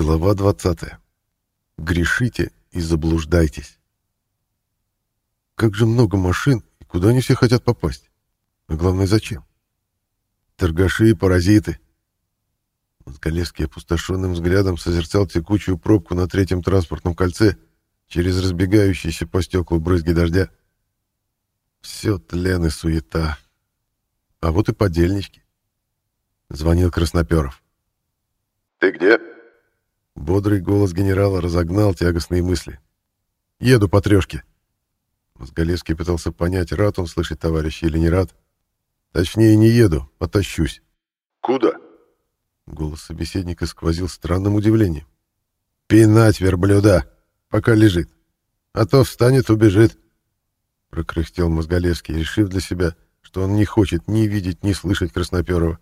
Глава 20. Грешите и заблуждайтесь. Как же много машин, и куда они все хотят попасть? А главное, зачем? Торгаши и паразиты. Мозголевский опустошенным взглядом созерцал текучую пробку на третьем транспортном кольце через разбегающиеся по стеклу брызги дождя. Все тлен и суета. А вот и подельнички. Звонил Красноперов. «Ты где?» Бодрый голос генерала разогнал тягостные мысли. «Еду по трешке». Мозголевский пытался понять, рад он слышать товарища или не рад. Точнее, не еду, потащусь. «Куда?» Голос собеседника сквозил странным удивлением. «Пинать верблюда, пока лежит. А то встанет, убежит», — прокряхтел Мозголевский, решив для себя, что он не хочет ни видеть, ни слышать Красноперова,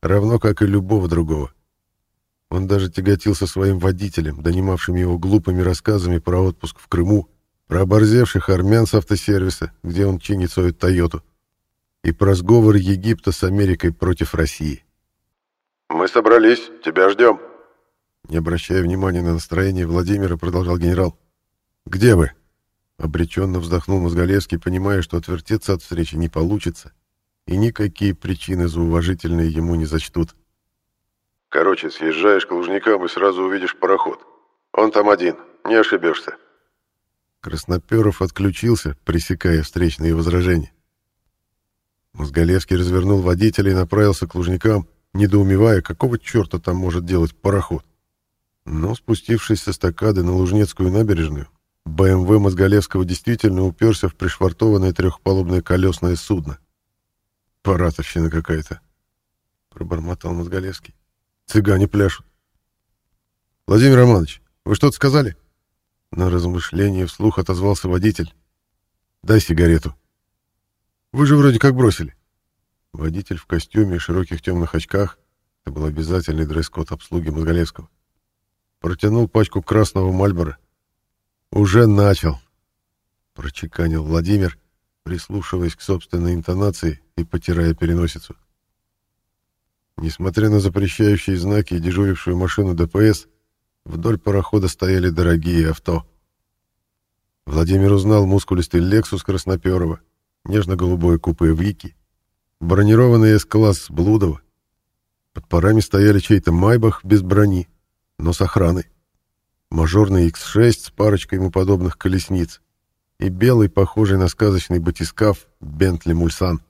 равно как и любого другого. Он даже тяготился своим водителем, донимавшим его глупыми рассказами про отпуск в Крыму, про оборзевших армян с автосервиса, где он чинит свою «Тойоту», и про сговор Египта с Америкой против России. «Мы собрались, тебя ждем». Не обращая внимания на настроение Владимира, продолжал генерал. «Где вы?» Обреченно вздохнул Мозголевский, понимая, что отвертеться от встречи не получится, и никакие причины за уважительные ему не зачтут. Короче, съезжаешь к Лужникам и сразу увидишь пароход. Он там один, не ошибешься. Красноперов отключился, пресекая встречные возражения. Мозголевский развернул водителя и направился к Лужникам, недоумевая, какого черта там может делать пароход. Но, спустившись со стакады на Лужнецкую набережную, БМВ Мозголевского действительно уперся в пришвартованное трехпалубное колесное судно. «Паратовщина какая-то», — пробормотал Мозголевский. Цыгане пляшут. Владимир Романович, вы что-то сказали? На размышление вслух отозвался водитель. Дай сигарету. Вы же вроде как бросили. Водитель в костюме и широких темных очках, это был обязательный дресс-код обслуги Мозголевского, протянул пачку красного Мальбора. «Уже начал», — прочеканил Владимир, прислушиваясь к собственной интонации и потирая переносицу. Несмотря на запрещающие знаки и дежурившую машину ДПС, вдоль парохода стояли дорогие авто. Владимир узнал мускулистый «Лексус» Красноперова, нежно-голубое купе «Вики», бронированный «С-класс» Блудова. Под парами стояли чей-то «Майбах» без брони, но с охраной, мажорный X6 с парочкой ему подобных колесниц и белый, похожий на сказочный батискаф «Бентли Мульсан».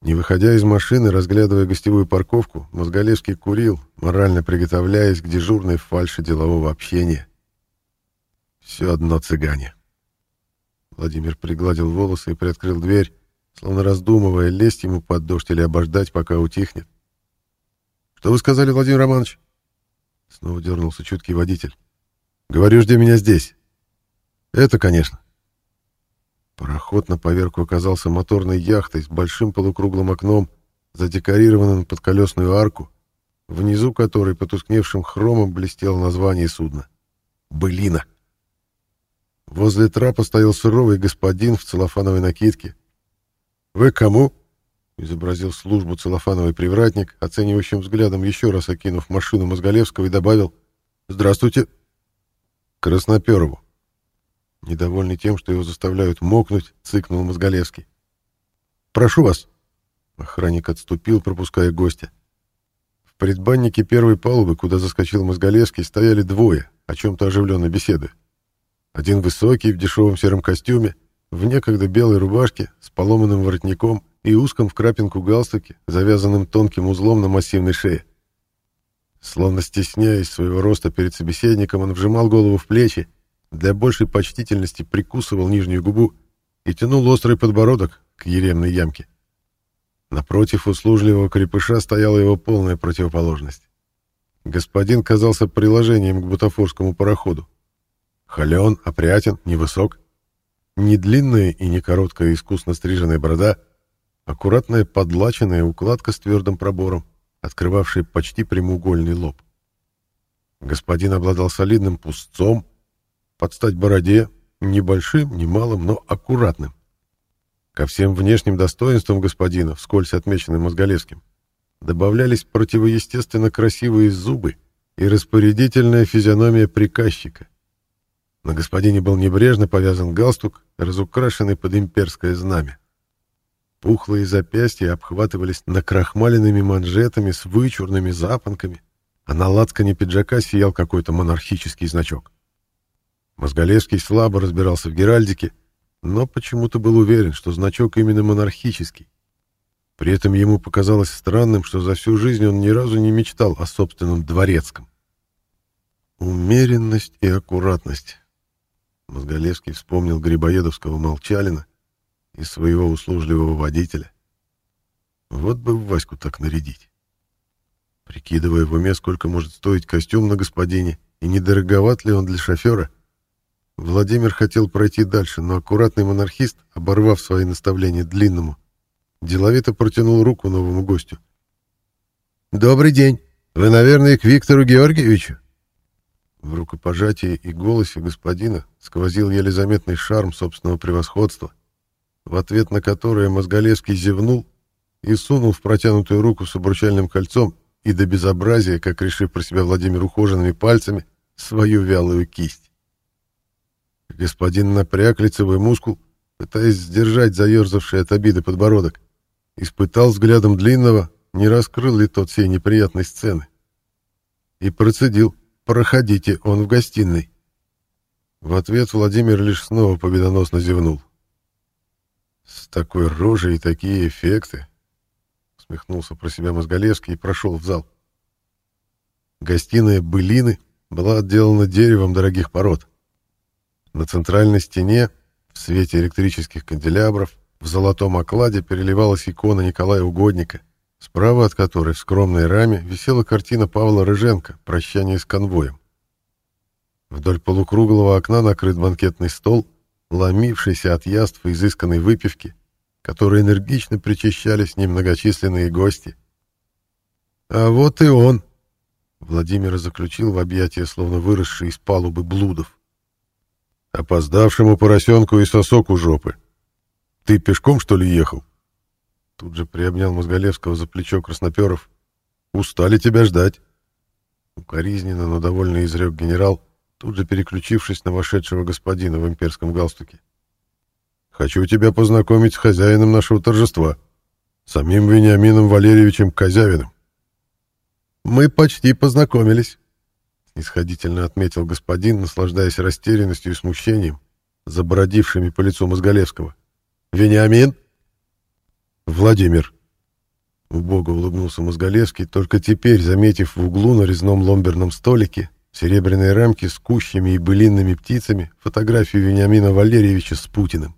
Не выходя из машины, разглядывая гостевую парковку, Мозголевский курил, морально приготовляясь к дежурной фальше делового общения. Все одно цыгане. Владимир пригладил волосы и приоткрыл дверь, словно раздумывая, лезть ему под дождь или обождать, пока утихнет. «Что вы сказали, Владимир Романович?» Снова дернулся чуткий водитель. «Говорю, жди меня здесь». «Это, конечно». Пароход на поверку оказался моторной яхтой с большим полукруглым окном, задекорированным под колесную арку, внизу которой потускневшим хромом блестело название судна — «Былина». Возле трапа стоял суровый господин в целлофановой накидке. «Вы кому?» — изобразил службу целлофановый привратник, оценивающим взглядом еще раз окинув машину Мозголевского и добавил «Здравствуйте». «Красноперову», Недовольный тем, что его заставляют мокнуть, цыкнул Мозголевский. «Прошу вас!» Охранник отступил, пропуская гостя. В предбаннике первой палубы, куда заскочил Мозголевский, стояли двое, о чем-то оживленно беседуя. Один высокий, в дешевом сером костюме, в некогда белой рубашке, с поломанным воротником и узком в крапинку галстуке, завязанным тонким узлом на массивной шее. Словно стесняясь своего роста перед собеседником, он вжимал голову в плечи для большей почтительности прикусывал нижнюю губу и тянул острый подбородок к еремной ямке. Напротив услужливого крепыша стояла его полная противоположность. Господин казался приложением к бутафорскому пароходу. Холен, опрятен, невысок. Не длинная и не короткая искусно стриженная борода, аккуратная подлаченная укладка с твердым пробором, открывавшая почти прямоугольный лоб. Господин обладал солидным пустцом, под стать бороде, небольшим, немалым, но аккуратным. Ко всем внешним достоинствам господина, вскользь отмеченным Мозголевским, добавлялись противоестественно красивые зубы и распорядительная физиономия приказчика. На господине был небрежно повязан галстук, разукрашенный под имперское знамя. Пухлые запястья обхватывались накрахмаленными манжетами с вычурными запонками, а на лацкане пиджака сиял какой-то монархический значок. Мозголевский слабо разбирался в геральдике, но почему-то был уверен, что значок именно монархический. При этом ему показалось странным, что за всю жизнь он ни разу не мечтал о собственном дворецком. Умеренность и аккуратность. Мозголевский вспомнил Грибоедовского молчалина и своего услужливого водителя. Вот бы Ваську так нарядить. Прикидывая в уме, сколько может стоить костюм на господине, и недороговат ли он для шофера, Владимир хотел пройти дальше, но аккуратный монархист, оборвав свои наставления длинному, деловито протянул руку новому гостю. «Добрый день! Вы, наверное, к Виктору Георгиевичу?» В рукопожатии и голосе господина сквозил еле заметный шарм собственного превосходства, в ответ на которое Мозголевский зевнул и сунул в протянутую руку с обручальным кольцом и до безобразия, как решив про себя Владимир ухоженными пальцами, свою вялую кисть. Господин напряг лицевой мускул, пытаясь сдержать заерзавший от обиды подбородок, испытал взглядом длинного, не раскрыл ли тот всей неприятной сцены, и процедил «Проходите, он в гостиной». В ответ Владимир лишь снова победоносно зевнул. «С такой рожей и такие эффекты!» усмехнулся про себя Мозголевский и прошел в зал. Гостиная «Былины» была отделана деревом дорогих пород. На центральной стене, в свете электрических канделябров, в золотом окладе переливалась икона Николая Угодника, справа от которой в скромной раме висела картина Павла Рыженко «Прощание с конвоем». Вдоль полукруглого окна накрыт банкетный стол, ломившийся от яств и изысканной выпивки, которые энергично причащали с ним многочисленные гости. «А вот и он!» Владимир заключил в объятия, словно выросший из палубы блудов. «Опоздавшему поросенку и сосок у жопы. Ты пешком, что ли, ехал?» Тут же приобнял Мозголевского за плечо Красноперов. «Устали тебя ждать!» Укоризненно, но довольно изрек генерал, тут же переключившись на вошедшего господина в имперском галстуке. Хочу тебя познакомить с хозяином нашего торжества, самим Вениамином Валерьевичем Козявиным. Мы почти познакомились, исходительно отметил господин, наслаждаясь растерянностью и смущением, забородившими по лицу Мозголевского. Вениамин? Владимир. Убого улыбнулся Мозголевский, только теперь, заметив в углу на резном ломберном столике серебряные рамки с кущами и былинными птицами фотографию Вениамина Валерьевича с Путиным.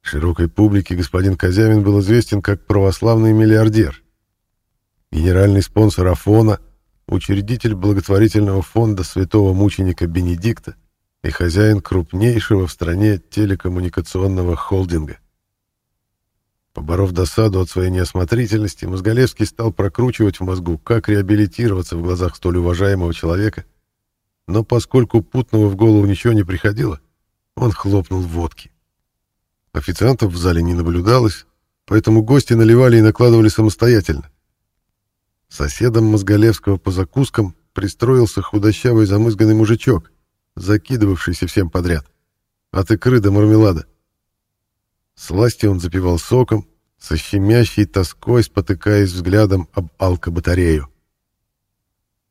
Широкой публике господин Козявин был известен как православный миллиардер, генеральный спонсор Афона, учредитель благотворительного фонда святого мученика Бенедикта и хозяин крупнейшего в стране телекоммуникационного холдинга. Поборов досаду от своей неосмотрительности, Мозголевский стал прокручивать в мозгу, как реабилитироваться в глазах столь уважаемого человека, но поскольку путного в голову ничего не приходило, он хлопнул водки. Официантов в зале не наблюдалось, поэтому гости наливали и накладывали самостоятельно. Соседом Мозголевского по закускам пристроился худощавый замызганный мужичок, закидывавшийся всем подряд. От икры до мармелада. Сласти он запивал соком, со щемящей тоской спотыкаясь взглядом об алкобатарею.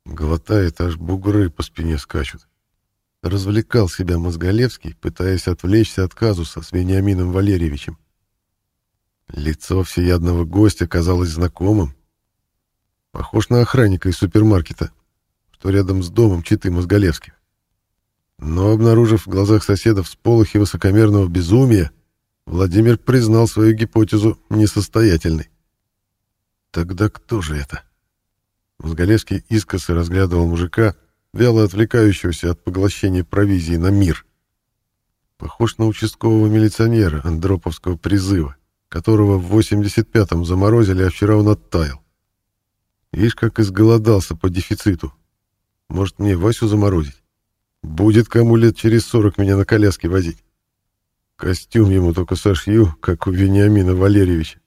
Глотает, аж бугры по спине скачут. Развлекал себя Мозголевский, пытаясь отвлечься от казуса с Вениамином Валерьевичем. Лицо всеядного гостя казалось знакомым. Похож на охранника из супермаркета, что рядом с домом Читы Мозголевских. Но, обнаружив в глазах соседов сполохи высокомерного безумия, Владимир признал свою гипотезу несостоятельной. Тогда кто же это? Мозголевский искоса разглядывал мужика, вяло отвлекающегося от поглощения провизии на мир. Похож на участкового милиционера Андроповского призыва, которого в 85-м заморозили, а вчера он оттаял. Видишь, как изголодался по дефициту. Может, мне Васю заморозить? Будет кому лет через 40 меня на коляске возить. Костюм ему только сошью, как у Вениамина Валерьевича.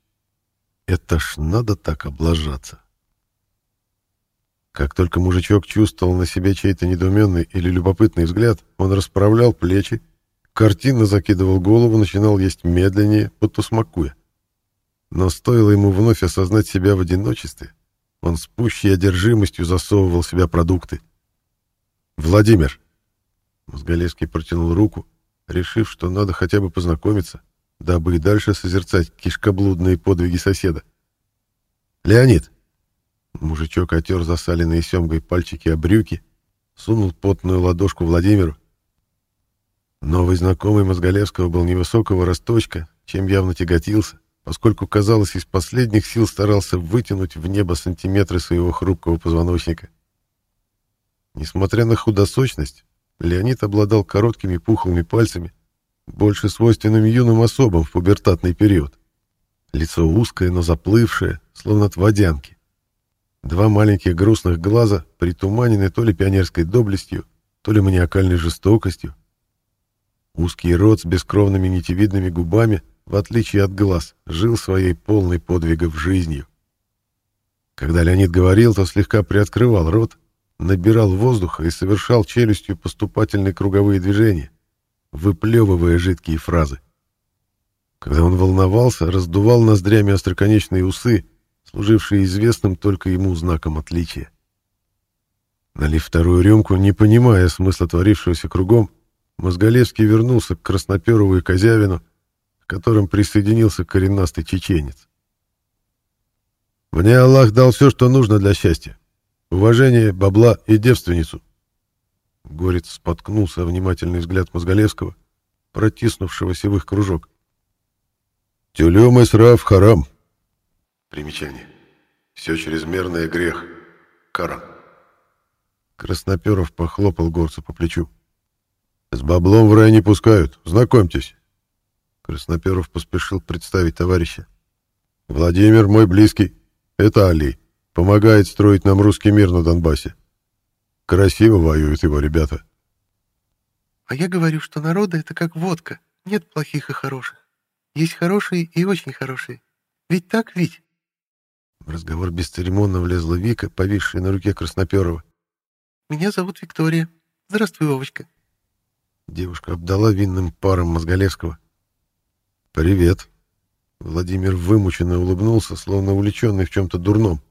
Это ж надо так облажаться. Как только мужичок чувствовал на себе чей-то недоуменный или любопытный взгляд, он расправлял плечи, картинно закидывал голову, начинал есть медленнее, будто смакуя. Но стоило ему вновь осознать себя в одиночестве, он с пущей одержимостью засовывал в себя продукты. «Владимир!» Мозголевский протянул руку, решив, что надо хотя бы познакомиться, дабы и дальше созерцать кишкоблудные подвиги соседа. «Леонид!» Мужичок отер засаленные семгой пальчики о брюки, сунул потную ладошку Владимиру. Новый знакомый Мозголевского был невысокого росточка, чем явно тяготился, поскольку, казалось, из последних сил старался вытянуть в небо сантиметры своего хрупкого позвоночника. Несмотря на худосочность, Леонид обладал короткими пухлыми пальцами, больше свойственными юным особам в пубертатный период. Лицо узкое, но заплывшее, словно от водянки. Два маленьких грустных глаза притуманены то ли пионерской доблестью, то ли маниакальной жестокостью. Узкий рот с бескровными нитевидными губами, в отличие от глаз, жил своей полной подвигов жизнью. Когда Леонид говорил, то слегка приоткрывал рот, набирал воздуха и совершал челюстью поступательные круговые движения, выплевывая жидкие фразы. Когда он волновался, раздувал ноздрями остроконечные усы, служившие известным только ему знаком отличия. Налив вторую рюмку, не понимая смысла творившегося кругом, Мозголевский вернулся к Красноперову и Козявину, которым присоединился коренастый чеченец. «Мне Аллах дал все, что нужно для счастья. Уважение, бабла и девственницу». Горец споткнулся внимательный взгляд Мозголевского, протиснувшегося в их кружок. «Тюлем и срав харам», Примечание. Все чрезмерное грех. Коран. Красноперов похлопал горцу по плечу. «С баблом в рай не пускают. Знакомьтесь». Красноперов поспешил представить товарища. «Владимир, мой близкий. Это Али. Помогает строить нам русский мир на Донбассе. Красиво воюют его ребята». «А я говорю, что народа — это как водка. Нет плохих и хороших. Есть хорошие и очень хорошие. Ведь так, ведь?» В разговор бесцеремонно влезла Вика, повисшая на руке Красноперова. «Меня зовут Виктория. Здравствуй, Вовочка». Девушка обдала винным паром Мозголевского. «Привет». Владимир вымученно улыбнулся, словно увлеченный в чем-то дурном.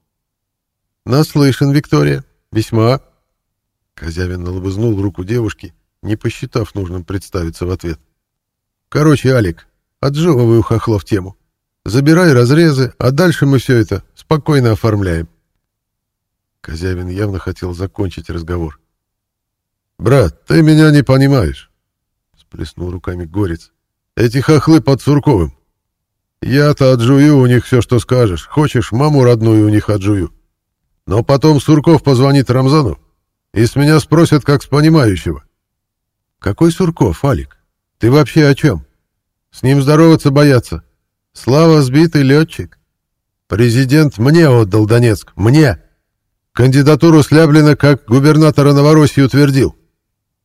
«Наслышан, Виктория. Весьма». Козявин налобызнул руку девушки, не посчитав нужным представиться в ответ. «Короче, Алик, отжевывай у хохлов тему. Забирай разрезы, а дальше мы все это спокойно оформляем. Козявин явно хотел закончить разговор. «Брат, ты меня не понимаешь», — сплеснул руками Горец. «Эти хохлы под Сурковым. Я-то отжую у них все, что скажешь. Хочешь, маму родную у них отжую. Но потом Сурков позвонит Рамзану и с меня спросят, как с понимающего». «Какой Сурков, Алик? Ты вообще о чем? С ним здороваться бояться. Слава сбитый летчик. Президент мне отдал Донецк. Мне. Кандидатуру Сляблина как губернатора Новороссии утвердил.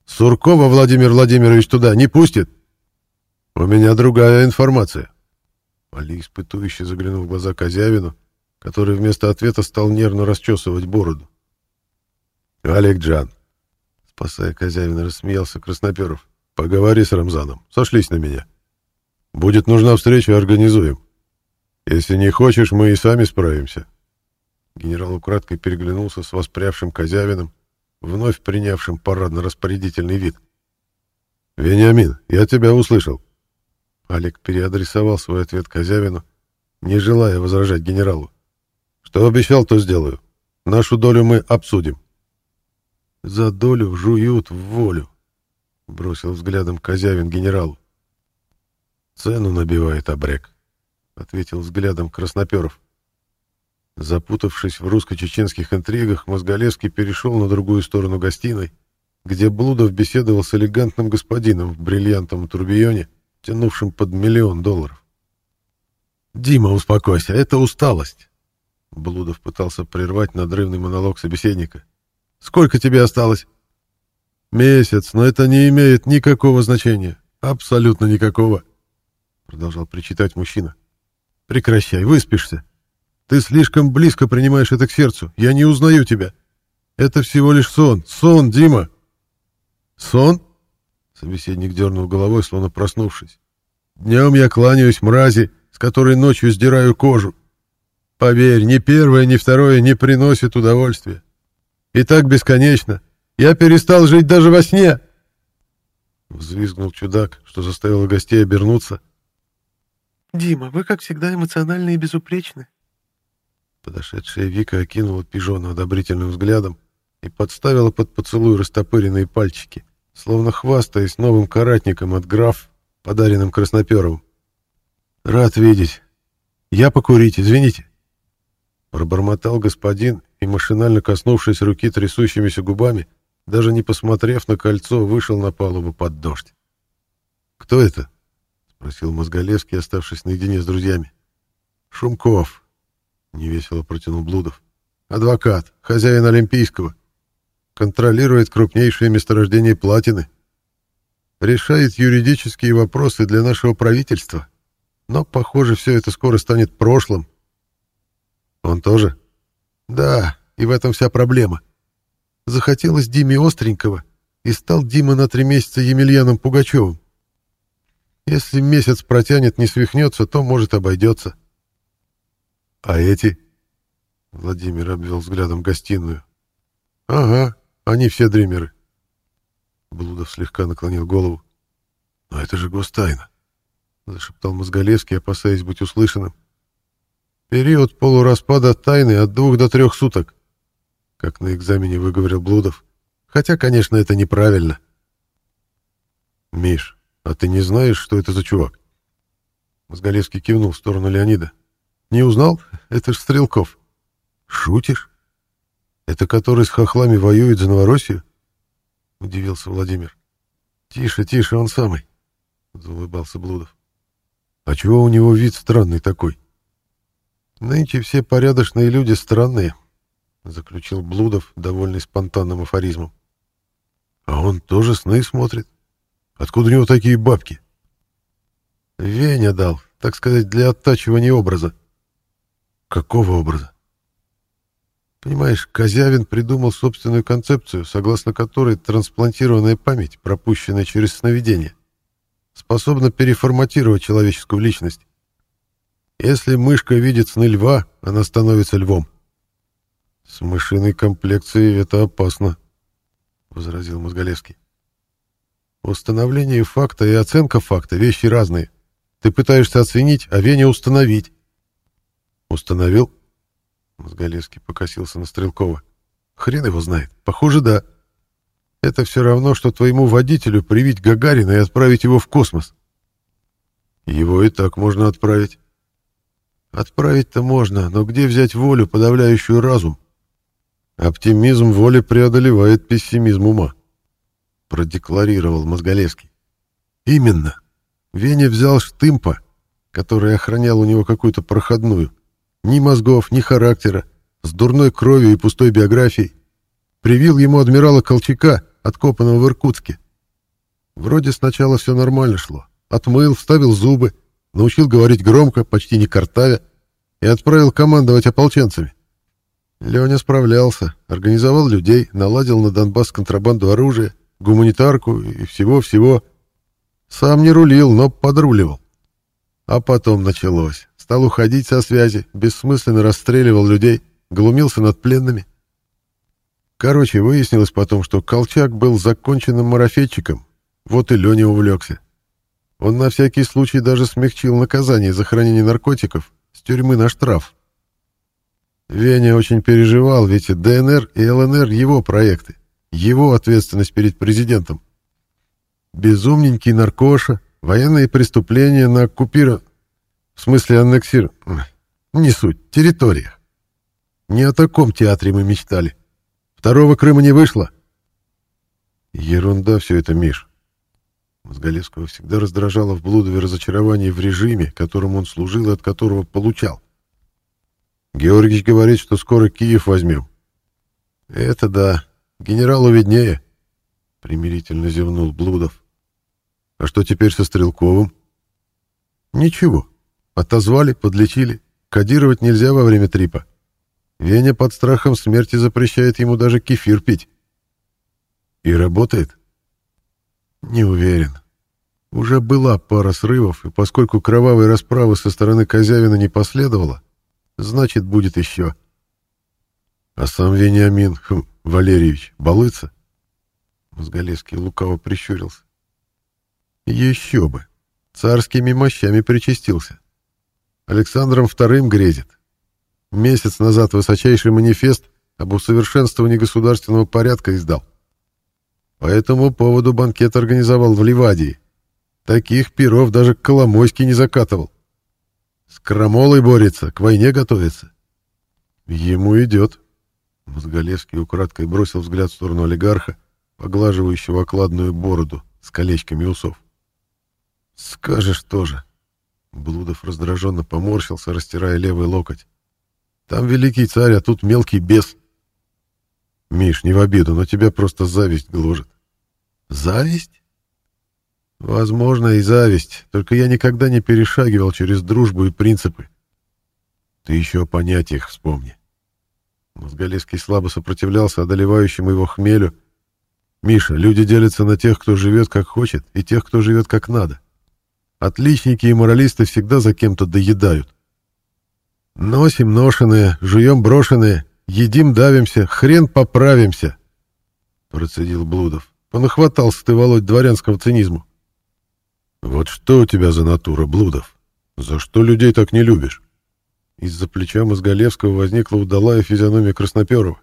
Суркова Владимир Владимирович туда не пустит. У меня другая информация. Али испытующе заглянул в глаза Козявину, который вместо ответа стал нервно расчесывать бороду. Олег Джан, спасая Козявина, рассмеялся Красноперов. Поговори с Рамзаном. Сошлись на меня. Будет нужна встреча, организуем. Если не хочешь, мы и сами справимся. Генерал украдкой переглянулся с воспрявшим Козявиным, вновь принявшим парадно-распорядительный вид. «Вениамин, я тебя услышал». Олег переадресовал свой ответ Козявину, не желая возражать генералу. «Что обещал, то сделаю. Нашу долю мы обсудим». «За долю жуют в волю», — бросил взглядом Козявин генералу. «Цену набивает обрек», — ответил взглядом Красноперов. Запутавшись в русско-чеченских интригах, Мозголевский перешел на другую сторону гостиной, где Блудов беседовал с элегантным господином в бриллиантовом турбионе, тянувшим под миллион долларов. «Дима, успокойся, это усталость!» Блудов пытался прервать надрывный монолог собеседника. «Сколько тебе осталось?» «Месяц, но это не имеет никакого значения. Абсолютно никакого!» продолжал причитать мужчина. Прекращай, выспишься. Ты слишком близко принимаешь это к сердцу. Я не узнаю тебя. Это всего лишь сон. Сон, Дима!» «Сон?» — собеседник дернул головой, словно проснувшись. «Днем я кланяюсь мрази, с которой ночью сдираю кожу. Поверь, ни первое, ни второе не приносит удовольствия. И так бесконечно. Я перестал жить даже во сне!» Взвизгнул чудак, что заставило гостей обернуться. «Дима, вы, как всегда, эмоциональны и безупречны». Подошедшая Вика окинула пижона одобрительным взглядом и подставила под поцелуй растопыренные пальчики, словно хвастаясь новым каратником от граф, подаренным Красноперовым. «Рад видеть. Я покурить, извините». Пробормотал господин и, машинально коснувшись руки трясущимися губами, даже не посмотрев на кольцо, вышел на палубу под дождь. «Кто это?» — спросил Мозголевский, оставшись наедине с друзьями. «Шумков», — невесело протянул Блудов. «Адвокат, хозяин Олимпийского. Контролирует крупнейшие месторождения платины. Решает юридические вопросы для нашего правительства. Но, похоже, все это скоро станет прошлым». «Он тоже?» «Да, и в этом вся проблема». Захотелось Диме остренького, и стал Дима на три месяца Емельяном Пугачевым. Если месяц протянет, не свихнется, то, может, обойдется. А эти? Владимир обвел взглядом гостиную. Ага, они все дримеры. Блудов слегка наклонил голову. Но это же гостайна, зашептал Мозголевский, опасаясь быть услышанным. Период полураспада тайны от двух до трех суток как на экзамене выговорил Блудов. Хотя, конечно, это неправильно. «Миш, а ты не знаешь, что это за чувак?» Мозголевский кивнул в сторону Леонида. «Не узнал? Это ж Стрелков». «Шутишь? Это который с хохлами воюет за Новороссию?» Удивился Владимир. «Тише, тише, он самый», — заулыбался Блудов. «А чего у него вид странный такой?» «Нынче все порядочные люди странные», — заключил Блудов, довольный спонтанным афоризмом. «А он тоже сны смотрит? Откуда у него такие бабки?» «Веня дал, так сказать, для оттачивания образа». «Какого образа?» Понимаешь, Козявин придумал собственную концепцию, согласно которой трансплантированная память, пропущенная через сновидение, способна переформатировать человеческую личность. Если мышка видит сны льва, она становится львом. «С мышиной комплекцией это опасно», — возразил Мозголевский. «Установление факта и оценка факта — вещи разные. Ты пытаешься оценить, а Веня установить». «Установил?» Мозголевский покосился на Стрелкова. «Хрен его знает. Похоже, да. Это все равно, что твоему водителю привить Гагарина и отправить его в космос». «Его и так можно отправить». «Отправить-то можно, но где взять волю, подавляющую разум?» Оптимизм воли преодолевает пессимизм ума, продекларировал Мозголевский. Именно. Веня взял штымпа, который охранял у него какую-то проходную. Ни мозгов, ни характера, с дурной кровью и пустой биографией. Привил ему адмирала Колчака, откопанного в Иркутске. Вроде сначала все нормально шло. Отмыл, вставил зубы, научил говорить громко, почти не картавя, и отправил командовать ополченцами. Леня справлялся, организовал людей, наладил на Донбасс контрабанду оружия, гуманитарку и всего-всего. Сам не рулил, но подруливал. А потом началось. Стал уходить со связи, бессмысленно расстреливал людей, глумился над пленными. Короче, выяснилось потом, что Колчак был законченным марафетчиком. Вот и Леня увлекся. Он на всякий случай даже смягчил наказание за хранение наркотиков с тюрьмы на штраф. Веня очень переживал, ведь ДНР и ЛНР — его проекты, его ответственность перед президентом. Безумненький наркоша, военные преступления на оккупиров... В смысле аннексир... Не суть, территориях. Не о таком театре мы мечтали. Второго Крыма не вышло. Ерунда все это, Миш. Мозголевского всегда раздражало в Блудове разочарование в режиме, которому он служил и от которого получал. Георгиевич говорит, что скоро Киев возьмем. Это да, генералу виднее, примирительно зевнул Блудов. А что теперь со Стрелковым? Ничего. Отозвали, подлечили. Кодировать нельзя во время трипа. Веня под страхом смерти запрещает ему даже кефир пить. И работает? Не уверен. Уже была пара срывов, и поскольку кровавой расправы со стороны Козявина не последовало, значит, будет еще. А сам Вениамин хм, Валерьевич балуется? Мозголевский лукаво прищурился. Еще бы. Царскими мощами причастился. Александром II грезит. Месяц назад высочайший манифест об усовершенствовании государственного порядка издал. По этому поводу банкет организовал в Ливадии. Таких перов даже Коломойский не закатывал. С крамолой борется, к войне готовится. Ему идет. Мозголевский украдкой бросил взгляд в сторону олигарха, поглаживающего окладную бороду с колечками усов. «Скажешь тоже». Блудов раздраженно поморщился, растирая левый локоть. Там великий царь, а тут мелкий бес. Миш, не в обиду, но тебя просто зависть гложет. Зависть? Возможно, и зависть, только я никогда не перешагивал через дружбу и принципы. Ты еще о понятиях вспомни. Мозголевский слабо сопротивлялся одолевающему его хмелю. Миша, люди делятся на тех, кто живет как хочет, и тех, кто живет как надо. Отличники и моралисты всегда за кем-то доедают. Носим ношеные, жуем брошенные, едим давимся, хрен поправимся, — процедил Блудов. Понахватался ты, Володь, дворянского цинизму. Вот что у тебя за натура, Блудов? За что людей так не любишь? Из-за плеча Мозголевского возникла удалая физиономия Красноперова.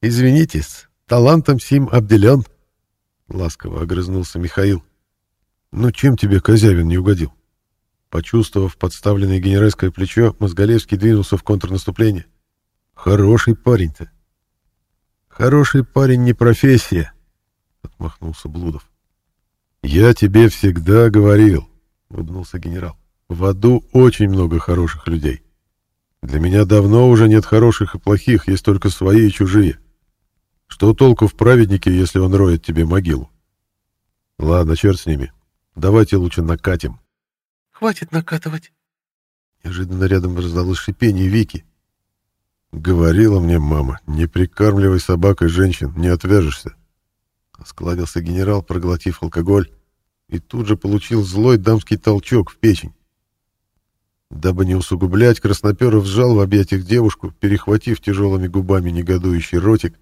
«Извините, с талантом сим обделен», — ласково огрызнулся Михаил. «Ну чем тебе Козявин не угодил?» Почувствовав подставленное генеральское плечо, Мозголевский двинулся в контрнаступление. «Хороший парень-то!» «Хороший парень не профессия!» — отмахнулся Блудов. «Я тебе всегда говорил», — улыбнулся генерал. «В аду очень много хороших людей. Для меня давно уже нет хороших и плохих, есть только свои и чужие. Что толку в праведнике, если он роет тебе могилу? Ладно, черт с ними. Давайте лучше накатим». Хватит накатывать. Неожиданно рядом раздалось шипение Вики. Говорила мне мама, не прикармливай собакой женщин, не отвяжешься. Осклабился генерал, проглотив алкоголь, и тут же получил злой дамский толчок в печень. Дабы не усугублять, Красноперов сжал в объятиях девушку, перехватив тяжелыми губами негодующий ротик,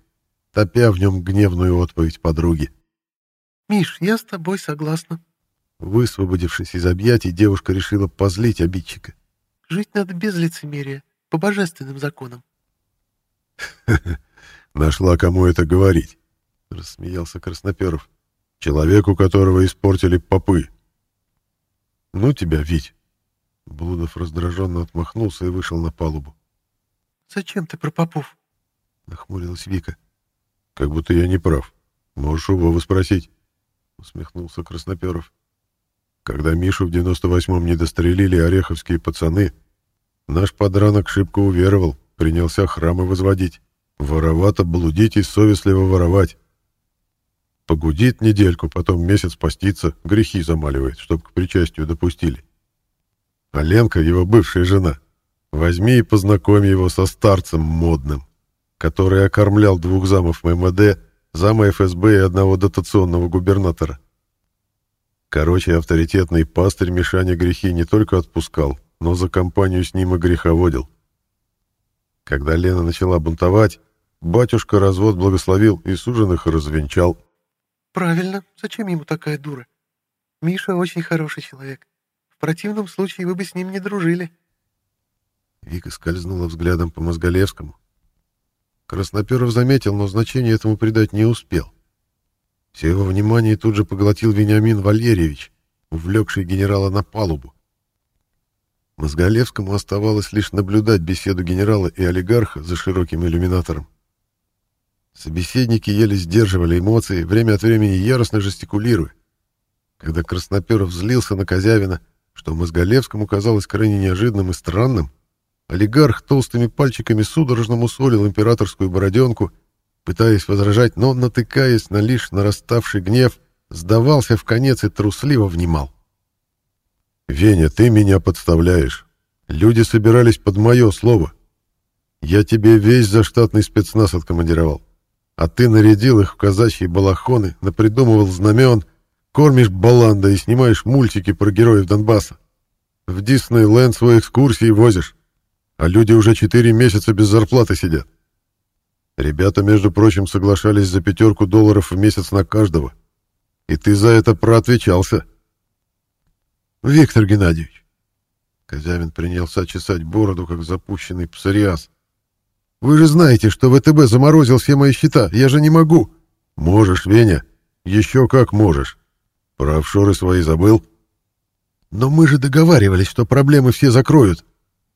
топя в нем гневную отповедь подруги. «Миш, я с тобой согласна», Высвободившись из объятий, девушка решила позлить обидчика. «Жить надо без лицемерия, по божественным законам». Нашла кому это говорить», — рассмеялся Красноперов. «Человеку, которого испортили попы». «Ну тебя, Вить!» Блудов раздраженно отмахнулся и вышел на палубу. «Зачем ты про попов?» — нахмурилась Вика. «Как будто я не прав. Можешь у Вовы спросить», — усмехнулся Красноперов. Когда Мишу в 98-м не дострелили ореховские пацаны, наш подранок шибко уверовал, принялся храмы возводить. Воровато блудить и совестливо воровать. Погудит недельку, потом месяц постится, грехи замаливает, чтоб к причастию допустили. А Ленка, его бывшая жена, возьми и познакомь его со старцем модным, который окормлял двух замов ММД, зама ФСБ и одного дотационного губернатора. Короче, авторитетный пастырь Мишаня грехи не только отпускал, но за компанию с ним и греховодил. Когда Лена начала бунтовать, батюшка развод благословил и суженых развенчал. «Правильно. Зачем ему такая дура? Миша очень хороший человек. В противном случае вы бы с ним не дружили». Вика скользнула взглядом по Мозголевскому. Красноперов заметил, но значение этому придать не успел. Все его внимание тут же поглотил Вениамин Валерьевич, увлекший генерала на палубу. Мозголевскому оставалось лишь наблюдать беседу генерала и олигарха за широким иллюминатором. Собеседники еле сдерживали эмоции, время от времени яростно жестикулируя. Когда Красноперов злился на Козявина, что Мозголевскому казалось крайне неожиданным и странным, олигарх толстыми пальчиками судорожно мусолил императорскую бороденку пытаясь возражать, но, натыкаясь на лишь нараставший гнев, сдавался в конец и трусливо внимал. «Веня, ты меня подставляешь. Люди собирались под мое слово. Я тебе весь заштатный спецназ откомандировал. А ты нарядил их в казачьи балахоны, напридумывал знамен, кормишь баланда и снимаешь мультики про героев Донбасса. В Диснейленд свои экскурсии возишь, а люди уже четыре месяца без зарплаты сидят. Ребята, между прочим, соглашались за пятерку долларов в месяц на каждого. И ты за это проотвечался. Виктор Геннадьевич. Козявин принялся чесать бороду, как запущенный псориаз. Вы же знаете, что ВТБ заморозил все мои счета. Я же не могу. Можешь, Веня. Еще как можешь. Про офшоры свои забыл. Но мы же договаривались, что проблемы все закроют.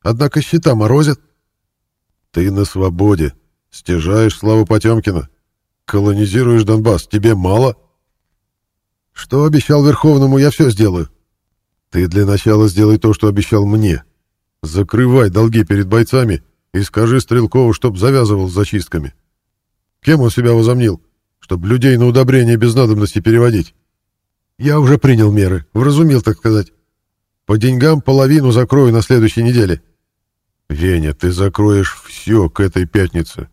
Однако счета морозят. Ты на свободе. Стяжаешь славу Потемкина. Колонизируешь Донбасс. Тебе мало? Что обещал Верховному, я все сделаю. Ты для начала сделай то, что обещал мне. Закрывай долги перед бойцами и скажи Стрелкову, чтоб завязывал с зачистками. Кем он себя возомнил? Чтоб людей на удобрение без надобности переводить. Я уже принял меры, вразумил, так сказать. По деньгам половину закрою на следующей неделе. Веня, ты закроешь все к этой пятнице.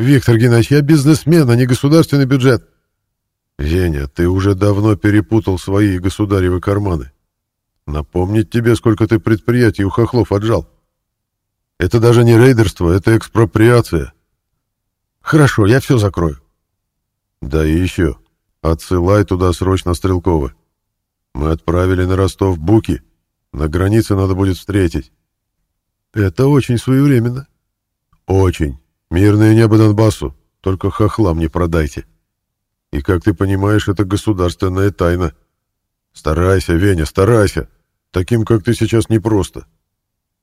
Виктор Геннадьевич, я бизнесмен, а не государственный бюджет. Веня, ты уже давно перепутал свои и государевы карманы. Напомнить тебе, сколько ты предприятий у хохлов отжал. Это даже не рейдерство, это экспроприация. Хорошо, я все закрою. Да и еще, отсылай туда срочно Стрелкова. Мы отправили на Ростов Буки. На границе надо будет встретить. Это очень своевременно. Очень. Мирное небо Донбассу. Только хохлам не продайте. И, как ты понимаешь, это государственная тайна. Старайся, Веня, старайся. Таким, как ты сейчас, непросто.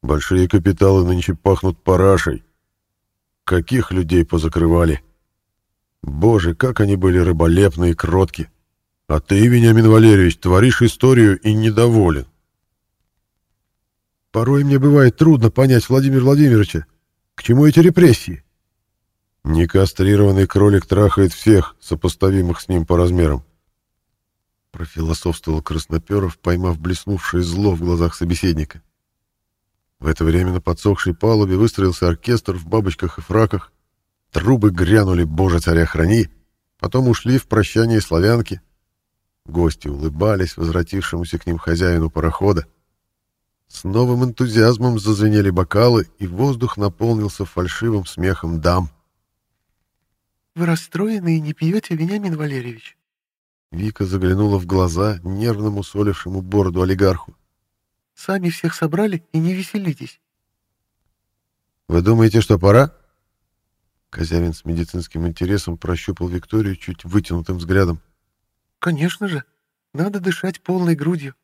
Большие капиталы нынче пахнут парашей. Каких людей позакрывали? Боже, как они были рыболепны и кротки. А ты, Вениамин Валерьевич, творишь историю и недоволен. Порой мне бывает трудно понять Владимира Владимировича, к чему эти репрессии. Некастрированный кролик трахает всех, сопоставимых с ним по размерам. Профилософствовал Красноперов, поймав блеснувшее зло в глазах собеседника. В это время на подсохшей палубе выстроился оркестр в бабочках и фраках. Трубы грянули «Боже, царя храни!», потом ушли в прощание славянки. Гости улыбались возвратившемуся к ним хозяину парохода. С новым энтузиазмом зазвенели бокалы, и воздух наполнился фальшивым смехом дам. Вы расстроены и не пьете, Вениамин Валерьевич?» Вика заглянула в глаза нервному солившему бороду олигарху. «Сами всех собрали и не веселитесь». «Вы думаете, что пора?» Козявин с медицинским интересом прощупал Викторию чуть вытянутым взглядом. «Конечно же. Надо дышать полной грудью,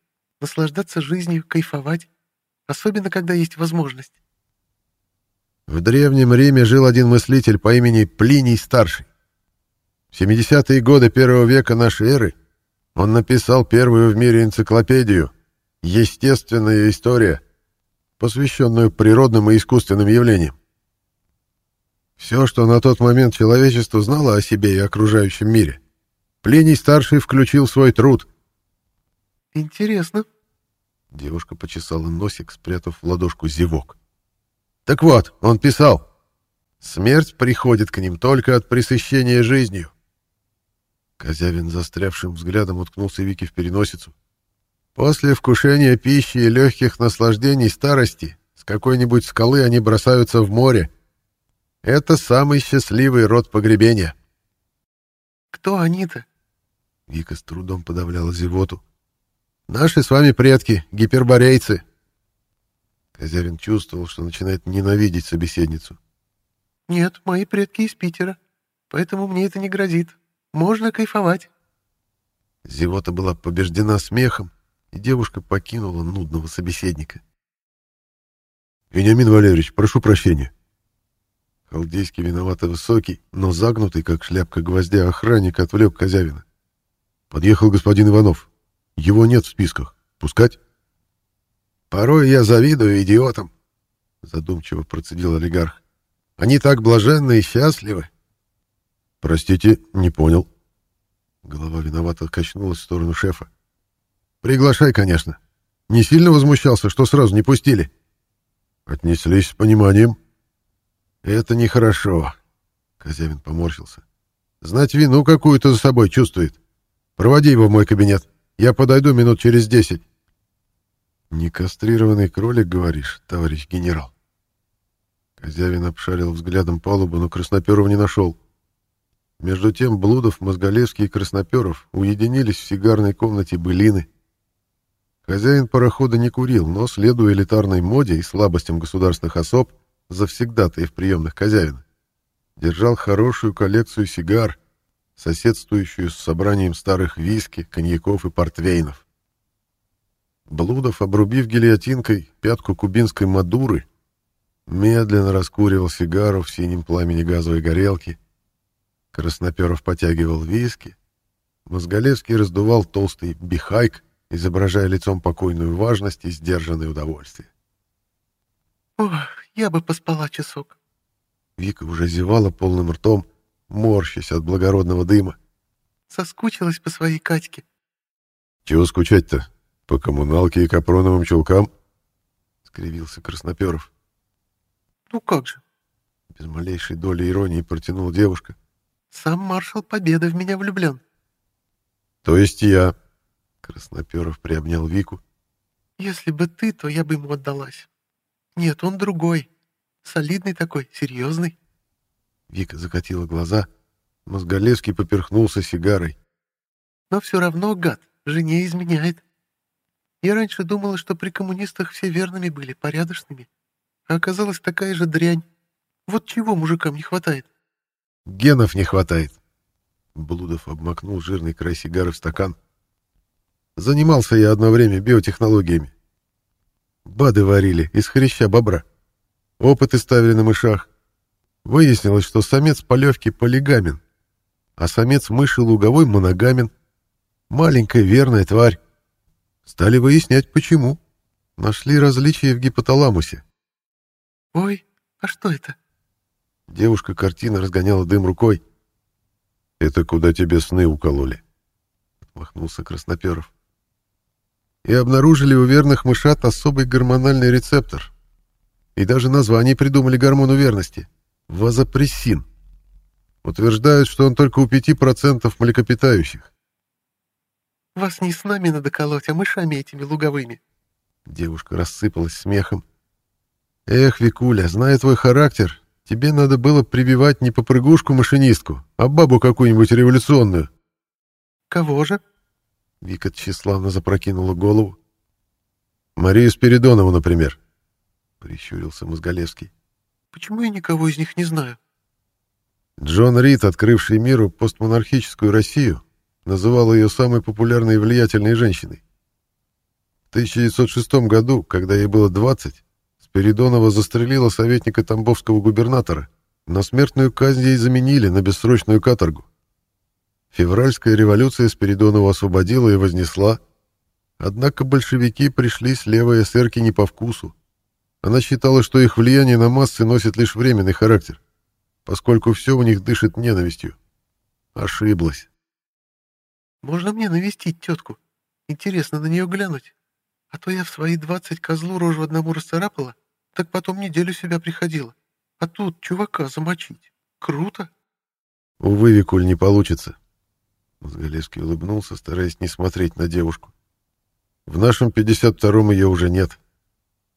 наслаждаться жизнью, кайфовать. Особенно, когда есть возможность. В Древнем Риме жил один мыслитель по имени Плиний Старший. В 70-е годы первого века нашей эры он написал первую в мире энциклопедию «Естественная история», посвященную природным и искусственным явлениям. Все, что на тот момент человечество знало о себе и окружающем мире, Плиний Старший включил в свой труд. «Интересно». Девушка почесала носик, спрятав в ладошку зевок. Так вот, он писал, «Смерть приходит к ним только от пресыщения жизнью». Козявин застрявшим взглядом уткнулся Вики в переносицу. «После вкушения пищи и легких наслаждений старости с какой-нибудь скалы они бросаются в море. Это самый счастливый род погребения». «Кто они-то?» Вика с трудом подавляла зевоту. «Наши с вами предки, гиперборейцы». Козявин чувствовал, что начинает ненавидеть собеседницу. «Нет, мои предки из Питера, поэтому мне это не грозит. Можно кайфовать». Зевота была побеждена смехом, и девушка покинула нудного собеседника. «Вениамин Валерьевич, прошу прощения». Халдейский виновато высокий, но загнутый, как шляпка гвоздя, охранник отвлек Козявина. «Подъехал господин Иванов. Его нет в списках. Пускать?» Порой я завидую идиотам, задумчиво процедил олигарх. Они так блаженны и счастливы. Простите, не понял. Голова виновато качнулась в сторону шефа. Приглашай, конечно. Не сильно возмущался, что сразу не пустили. Отнеслись с пониманием. Это нехорошо. Козявин поморщился. Знать вину какую-то за собой чувствует. Проводи его в мой кабинет. Я подойду минут через десять. Некастрированный кролик, говоришь, товарищ генерал? Козявин обшарил взглядом палубу, но Красноперов не нашел. Между тем Блудов, Мозголевский и Красноперов уединились в сигарной комнате былины. Хозяин парохода не курил, но, следуя элитарной моде и слабостям государственных особ, завсегда-то и в приемных Козявина, держал хорошую коллекцию сигар, соседствующую с собранием старых виски, коньяков и портвейнов. Блудов, обрубив гильотинкой пятку кубинской мадуры, медленно раскуривал сигару в синем пламени газовой горелки. Красноперов потягивал виски. Мозголевский раздувал толстый бихайк, изображая лицом покойную важность и сдержанное удовольствие. «Ох, я бы поспала часок». Вика уже зевала полным ртом, морщась от благородного дыма. «Соскучилась по своей Катьке». «Чего скучать-то? По коммуналке и капроновым чулкам?» — скривился Красноперов. «Ну как же?» — без малейшей доли иронии протянула девушка. «Сам маршал Победы в меня влюблен». «То есть я...» — Красноперов приобнял Вику. «Если бы ты, то я бы ему отдалась. Нет, он другой. Солидный такой, серьезный». Вика закатила глаза. Мозголевский поперхнулся сигарой. «Но все равно, гад, жене изменяет. Я раньше думала, что при коммунистах все верными были, порядочными. А оказалась такая же дрянь. Вот чего мужикам не хватает?» «Генов не хватает». Блудов обмакнул жирный край сигары в стакан. «Занимался я одно время биотехнологиями. Бады варили из хряща бобра. Опыты ставили на мышах. Выяснилось, что самец полевки полигамен, а самец мыши луговой моногамен. Маленькая верная тварь. Стали выяснять, почему. Нашли различия в гипоталамусе. «Ой, а что это?» Девушка картина разгоняла дым рукой. «Это куда тебе сны укололи?» Отмахнулся Красноперов и обнаружили у верных мышат особый гормональный рецептор. И даже название придумали гормону верности — вазопрессин. Утверждают, что он только у 5% млекопитающих. «Вас не с нами надо колоть, а мышами этими луговыми». Девушка рассыпалась смехом. «Эх, Викуля, зная твой характер, тебе надо было прибивать не попрыгушку-машинистку, а бабу какую-нибудь революционную». «Кого же?» Вика тщеславно запрокинула голову. «Марию Спиридонову, например», — прищурился Мозголевский. «Почему я никого из них не знаю?» Джон Рид, открывший миру постмонархическую Россию, называл ее самой популярной и влиятельной женщиной. В 1906 году, когда ей было 20, Спиридонова застрелила советника Тамбовского губернатора. На смертную казнь ей заменили на бессрочную каторгу. Февральская революция Спиридонова освободила и вознесла. Однако большевики пришли с левой эсерки не по вкусу. Она считала, что их влияние на массы носит лишь временный характер, поскольку все у них дышит ненавистью. Ошиблась. «Можно мне навестить тетку? Интересно на нее глянуть. А то я в свои двадцать козлу рожу одному расцарапала, так потом неделю себя приходила. А тут чувака замочить. Круто!» «Увы, Викуль, не получится. Мозголевский улыбнулся, стараясь не смотреть на девушку. В нашем 52-м ее уже нет.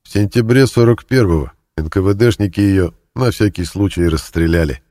В сентябре 41-го НКВДшники ее на всякий случай расстреляли.